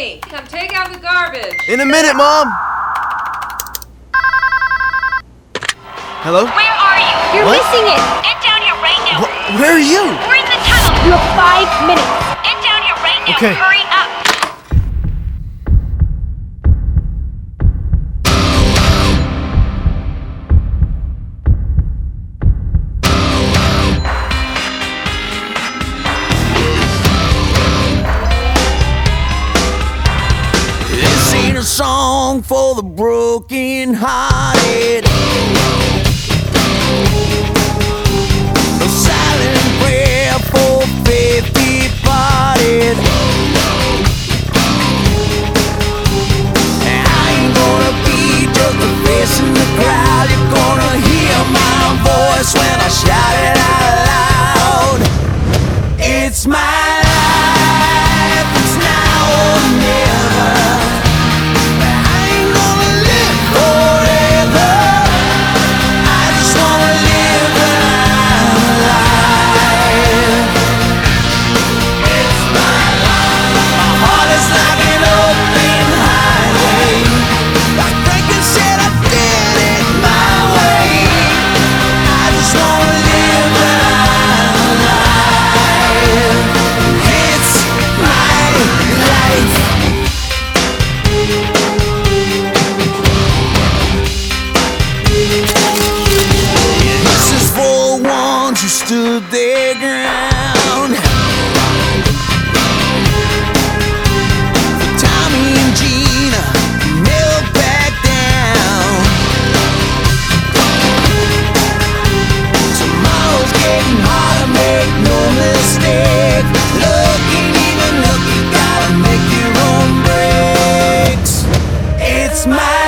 Tommy, come take out the garbage. In a minute, Mom. Hello? Where are you? You're What? missing it. Get down here right now. Wh- where are you? We're in the tunnel. You have five minutes. Get down here right now. Okay. song for the broken hearted. A silent prayer for faith departed. I ain't gonna be just a face in the crowd. You're gonna hear my voice when I shout it out loud. It's my to the ground. Tommy and Gina down. Tomorrow's getting harder, make no mistake. Ain't even gotta make your own breaks. It's my